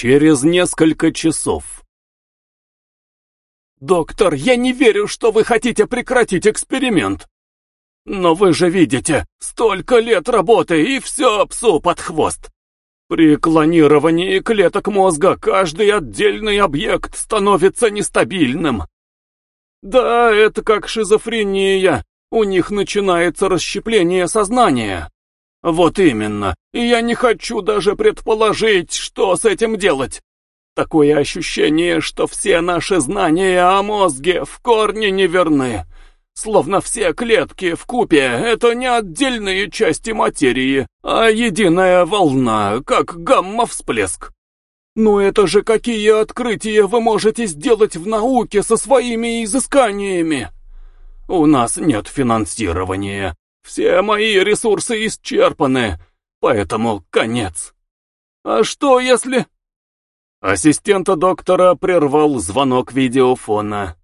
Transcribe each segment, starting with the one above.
Через несколько часов. «Доктор, я не верю, что вы хотите прекратить эксперимент. Но вы же видите, столько лет работы, и все псу под хвост. При клонировании клеток мозга каждый отдельный объект становится нестабильным. Да, это как шизофрения, у них начинается расщепление сознания. Вот именно, и я не хочу даже предположить, что с этим делать. Такое ощущение, что все наши знания о мозге в корне неверны. Словно все клетки в купе — это не отдельные части материи, а единая волна, как гамма-всплеск. Ну это же какие открытия вы можете сделать в науке со своими изысканиями? У нас нет финансирования. Все мои ресурсы исчерпаны, поэтому конец. А что если... Ассистента доктора прервал звонок видеофона.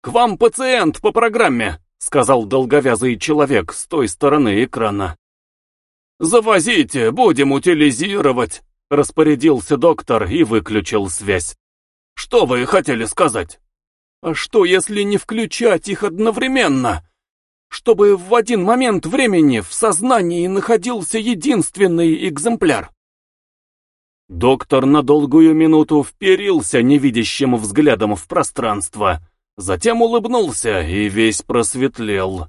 «К вам пациент по программе», — сказал долговязый человек с той стороны экрана. «Завозите, будем утилизировать», — распорядился доктор и выключил связь. «Что вы хотели сказать?» «А что, если не включать их одновременно? Чтобы в один момент времени в сознании находился единственный экземпляр?» Доктор на долгую минуту вперился невидящим взглядом в пространство, затем улыбнулся и весь просветлел.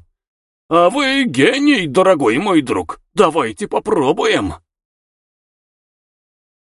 «А вы гений, дорогой мой друг, давайте попробуем!»